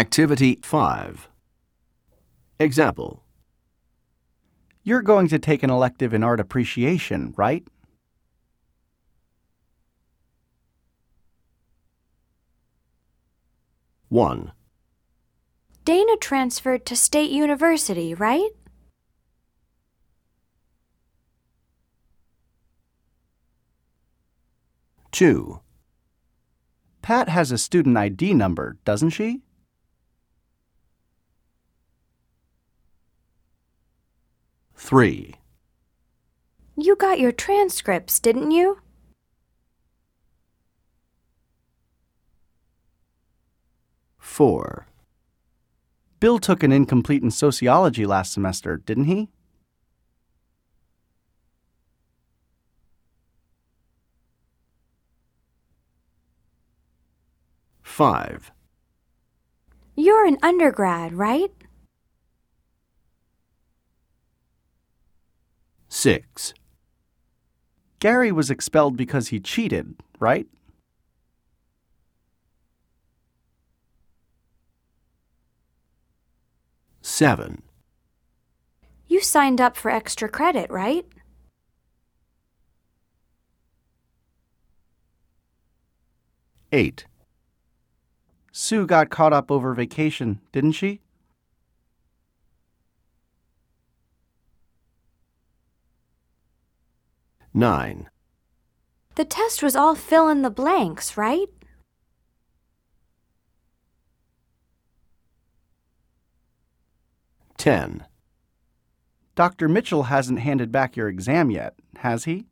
Activity 5. Example You're going to take an elective in art appreciation, right? One, Dana transferred to State University, right? two, Pat has a student ID number, doesn't she? Three, You got your transcripts, didn't you? four, Bill took an incomplete in sociology last semester, didn't he? five, You're an undergrad, right? Six, Gary was expelled because he cheated, right? seven, You signed up for extra credit, right? eight, Sue got caught up over vacation, didn't she? Nine, The test was all fill in the blanks, right? ten, Dr. Mitchell hasn't handed back your exam yet, has he?